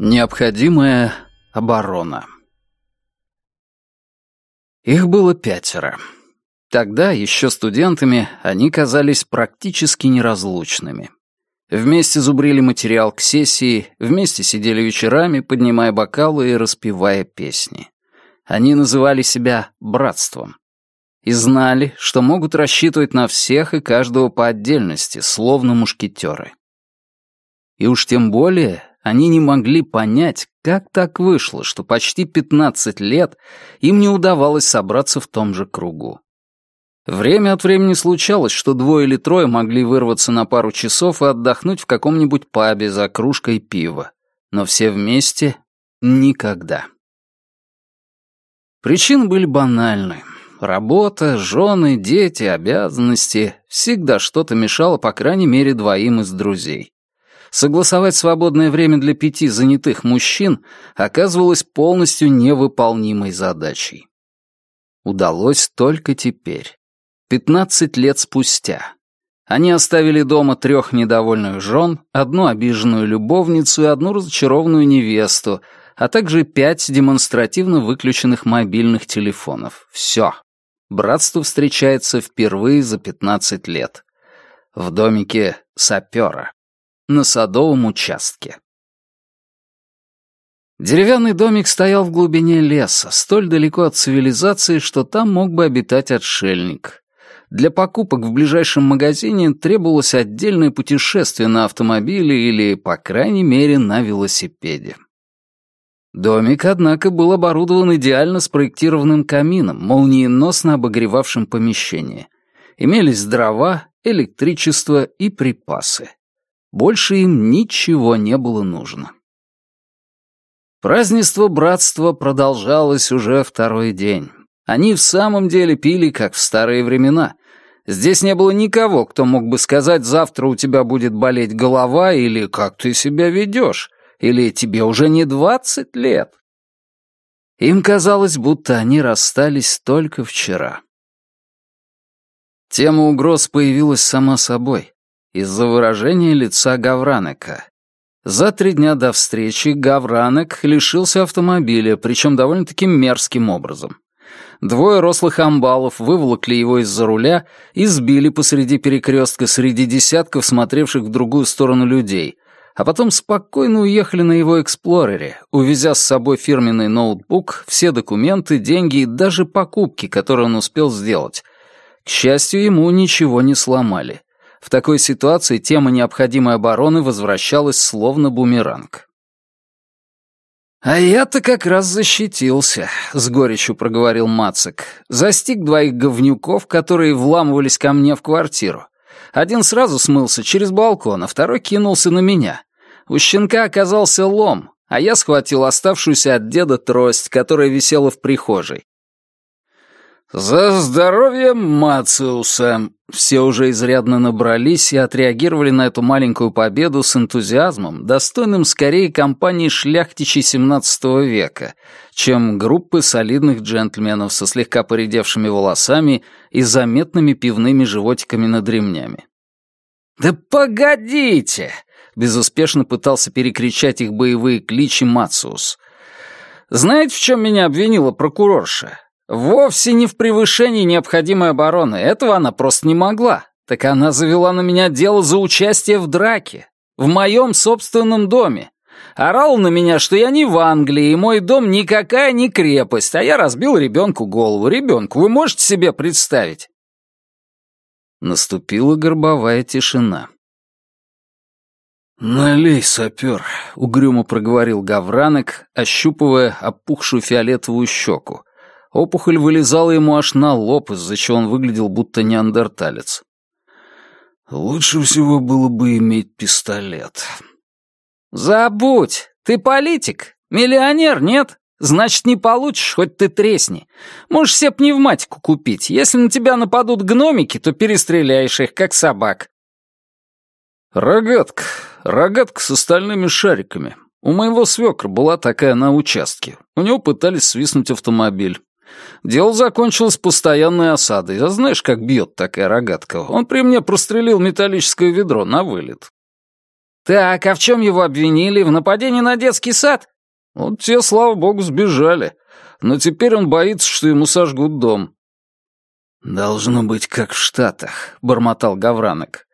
Необходимая оборона. Их было пятеро. Тогда, еще студентами, они казались практически неразлучными. Вместе зубрили материал к сессии, вместе сидели вечерами, поднимая бокалы и распевая песни. Они называли себя «братством». И знали, что могут рассчитывать на всех и каждого по отдельности, словно мушкетеры. И уж тем более они не могли понять, как так вышло, что почти 15 лет им не удавалось собраться в том же кругу. Время от времени случалось, что двое или трое могли вырваться на пару часов и отдохнуть в каком-нибудь пабе за кружкой пива. Но все вместе — никогда. Причины были банальны. Работа, жены, дети, обязанности. Всегда что-то мешало, по крайней мере, двоим из друзей. Согласовать свободное время для пяти занятых мужчин оказывалось полностью невыполнимой задачей. Удалось только теперь. Пятнадцать лет спустя. Они оставили дома трех недовольных жен, одну обиженную любовницу и одну разочарованную невесту, а также пять демонстративно выключенных мобильных телефонов. Все. Братство встречается впервые за пятнадцать лет. В домике сапера. На садовом участке. Деревянный домик стоял в глубине леса, столь далеко от цивилизации, что там мог бы обитать отшельник. Для покупок в ближайшем магазине требовалось отдельное путешествие на автомобиле или, по крайней мере, на велосипеде. Домик, однако, был оборудован идеально спроектированным камином, молниеносно обогревавшим помещение. Имелись дрова, электричество и припасы. Больше им ничего не было нужно. Празднество братства продолжалось уже второй день. Они в самом деле пили, как в старые времена. Здесь не было никого, кто мог бы сказать, завтра у тебя будет болеть голова, или как ты себя ведешь, или тебе уже не двадцать лет. Им казалось, будто они расстались только вчера. Тема угроз появилась сама собой, из-за выражения лица Гавранека. За три дня до встречи Гавранек лишился автомобиля, причем довольно-таки мерзким образом. Двое рослых амбалов выволокли его из-за руля и сбили посреди перекрестка среди десятков смотревших в другую сторону людей, а потом спокойно уехали на его эксплорере, увезя с собой фирменный ноутбук, все документы, деньги и даже покупки, которые он успел сделать. К счастью, ему ничего не сломали. В такой ситуации тема необходимой обороны возвращалась словно бумеранг. «А я-то как раз защитился», — с горечью проговорил Мацик. «Застиг двоих говнюков, которые вламывались ко мне в квартиру. Один сразу смылся через балкон, а второй кинулся на меня. У щенка оказался лом, а я схватил оставшуюся от деда трость, которая висела в прихожей. «За здоровье Мациуса!» Все уже изрядно набрались и отреагировали на эту маленькую победу с энтузиазмом, достойным скорее компании шляхтичей XVII века, чем группы солидных джентльменов со слегка поредевшими волосами и заметными пивными животиками над ремнями. «Да погодите!» — безуспешно пытался перекричать их боевые кличи Мациус. «Знаете, в чем меня обвинила прокурорша?» Вовсе не в превышении необходимой обороны. Этого она просто не могла. Так она завела на меня дело за участие в драке. В моем собственном доме. Орал на меня, что я не в Англии, и мой дом никакая не крепость, а я разбил ребенку голову. Ребенку, вы можете себе представить? Наступила горбовая тишина. «Налей, сапер», — угрюмо проговорил Гавранок, ощупывая опухшую фиолетовую щеку, Опухоль вылезала ему аж на лоб, из-за чего он выглядел будто неандерталец. «Лучше всего было бы иметь пистолет». «Забудь! Ты политик! Миллионер, нет? Значит, не получишь, хоть ты тресни. Можешь себе пневматику купить. Если на тебя нападут гномики, то перестреляешь их, как собак». «Рогатка. Рогатка с остальными шариками. У моего свекра была такая на участке. У него пытались свистнуть автомобиль. Дело закончилось постоянной осадой. А знаешь, как бьет такая рогатка? Он при мне прострелил металлическое ведро на вылет. «Так, а в чем его обвинили? В нападении на детский сад?» «Вот те, слава богу, сбежали. Но теперь он боится, что ему сожгут дом». «Должно быть, как в Штатах», — бормотал Гавранок.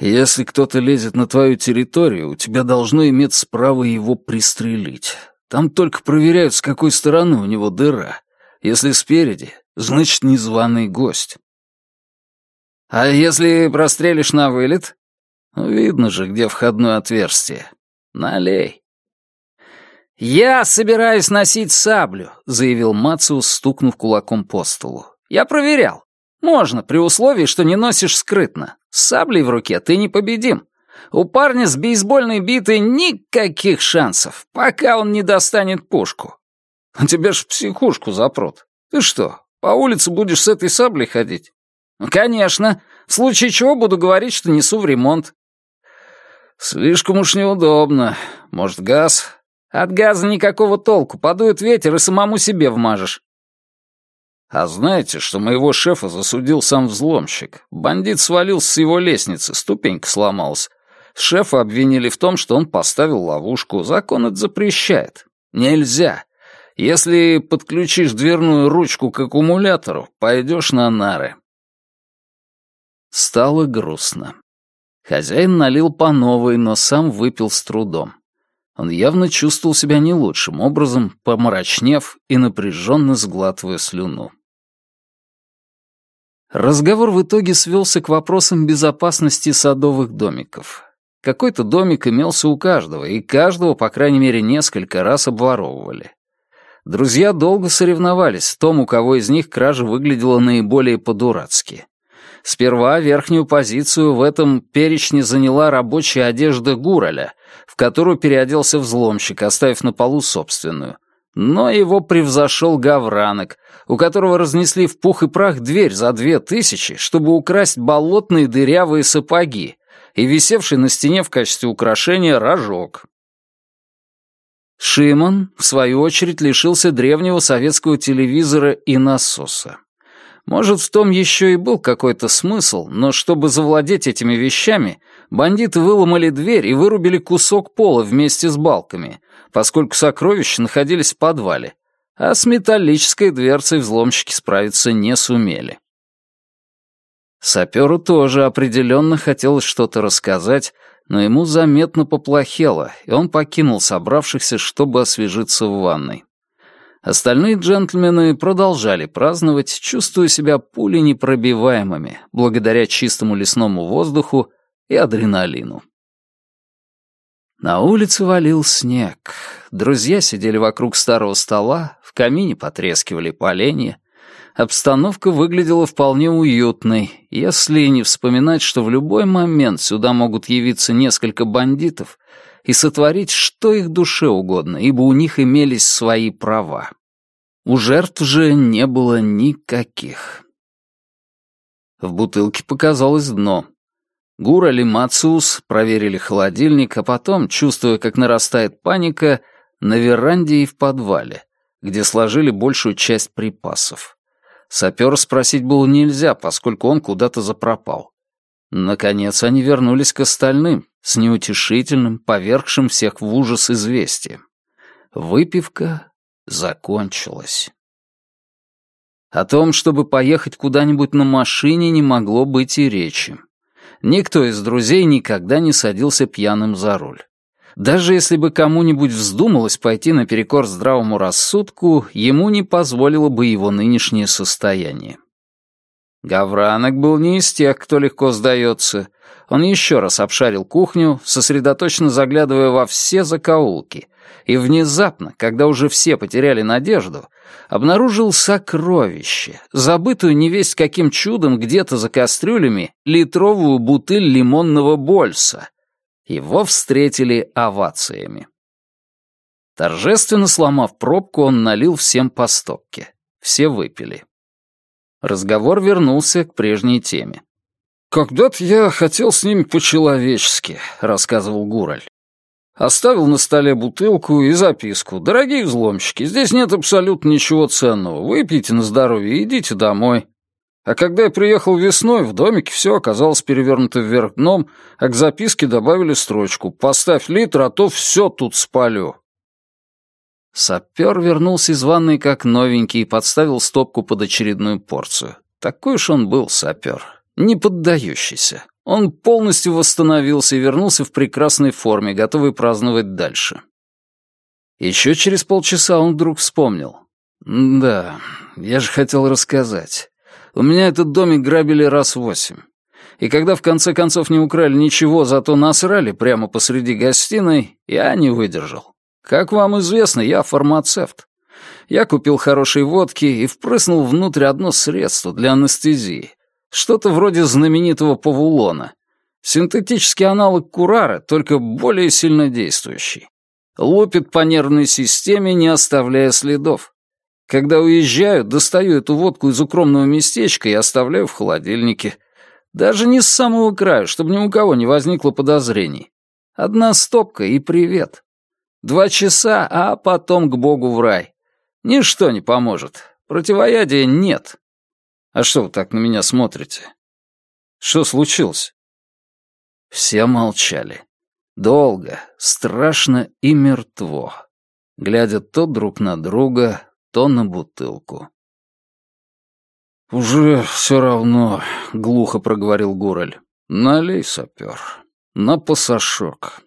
«Если кто-то лезет на твою территорию, у тебя должно иметься право его пристрелить. Там только проверяют, с какой стороны у него дыра. Если спереди, значит, незваный гость». «А если прострелишь на вылет?» «Видно же, где входное отверстие. Налей». «Я собираюсь носить саблю», — заявил Мациус, стукнув кулаком по столу. «Я проверял. Можно, при условии, что не носишь скрытно. С саблей в руке ты непобедим. У парня с бейсбольной битой никаких шансов, пока он не достанет пушку. А тебя ж в психушку запрут. Ты что, по улице будешь с этой саблей ходить? Ну, конечно. В случае чего буду говорить, что несу в ремонт. Слишком уж неудобно. Может, газ? От газа никакого толку. Подует ветер и самому себе вмажешь. А знаете, что моего шефа засудил сам взломщик? Бандит свалился с его лестницы, ступенька сломалась. Шефа обвинили в том, что он поставил ловушку. Закон это запрещает. Нельзя. Если подключишь дверную ручку к аккумулятору, пойдешь на нары. Стало грустно. Хозяин налил по новой, но сам выпил с трудом. Он явно чувствовал себя не лучшим образом, помрачнев и напряженно сглатывая слюну. Разговор в итоге свелся к вопросам безопасности садовых домиков. Какой-то домик имелся у каждого, и каждого, по крайней мере, несколько раз обворовывали. Друзья долго соревновались в том, у кого из них кража выглядела наиболее по-дурацки. Сперва верхнюю позицию в этом перечне заняла рабочая одежда Гураля, в которую переоделся взломщик, оставив на полу собственную. Но его превзошел Гавранок, у которого разнесли в пух и прах дверь за две тысячи, чтобы украсть болотные дырявые сапоги, и висевший на стене в качестве украшения рожок. Шимон, в свою очередь, лишился древнего советского телевизора и насоса. Может, в том еще и был какой-то смысл, но чтобы завладеть этими вещами, бандиты выломали дверь и вырубили кусок пола вместе с балками, поскольку сокровища находились в подвале, а с металлической дверцей взломщики справиться не сумели. Саперу тоже определенно хотелось что-то рассказать, но ему заметно поплохело, и он покинул собравшихся, чтобы освежиться в ванной. Остальные джентльмены продолжали праздновать, чувствуя себя пули непробиваемыми, благодаря чистому лесному воздуху и адреналину. На улице валил снег. Друзья сидели вокруг старого стола, в камине потрескивали поленья. Обстановка выглядела вполне уютной, если не вспоминать, что в любой момент сюда могут явиться несколько бандитов и сотворить что их душе угодно, ибо у них имелись свои права. У жертв же не было никаких. В бутылке показалось дно. Гура и Мациус проверили холодильник, а потом, чувствуя, как нарастает паника, на веранде и в подвале, где сложили большую часть припасов. Сапера спросить было нельзя, поскольку он куда-то запропал. Наконец они вернулись к остальным, с неутешительным, повергшим всех в ужас известием. Выпивка закончилась. О том, чтобы поехать куда-нибудь на машине, не могло быть и речи. Никто из друзей никогда не садился пьяным за руль. Даже если бы кому-нибудь вздумалось пойти наперекор здравому рассудку, ему не позволило бы его нынешнее состояние. Гавранок был не из тех, кто легко сдается. Он еще раз обшарил кухню, сосредоточенно заглядывая во все закоулки, и внезапно, когда уже все потеряли надежду, обнаружил сокровище, забытую невесть каким чудом где-то за кастрюлями литровую бутыль лимонного больса. Его встретили овациями. Торжественно сломав пробку, он налил всем по стопке. Все выпили. Разговор вернулся к прежней теме. «Когда-то я хотел с ними по-человечески», — рассказывал Гураль. Оставил на столе бутылку и записку. «Дорогие взломщики, здесь нет абсолютно ничего ценного. Выпейте на здоровье идите домой». А когда я приехал весной, в домике все оказалось перевернуто вверх дном, а к записке добавили строчку «Поставь литр, а то все тут спалю». Сапер вернулся из ванной как новенький и подставил стопку под очередную порцию. Такой уж он был сапер, не поддающийся. Он полностью восстановился и вернулся в прекрасной форме, готовый праздновать дальше. Еще через полчаса он вдруг вспомнил. «Да, я же хотел рассказать. У меня этот домик грабили раз восемь. И когда в конце концов не украли ничего, зато насрали прямо посреди гостиной, я не выдержал. Как вам известно, я фармацевт. Я купил хорошей водки и впрыснул внутрь одно средство для анестезии. Что-то вроде знаменитого павулона. Синтетический аналог курара, только более сильно действующий. Лупит по нервной системе, не оставляя следов. Когда уезжаю, достаю эту водку из укромного местечка и оставляю в холодильнике. Даже не с самого края, чтобы ни у кого не возникло подозрений. Одна стопка и привет. Два часа, а потом к богу в рай. Ничто не поможет. Противоядия нет. А что вы так на меня смотрите? Что случилось? Все молчали. Долго, страшно и мертво, глядя то друг на друга, то на бутылку. «Уже все равно», — глухо проговорил Гураль. «Налей, сапер, на пасашок».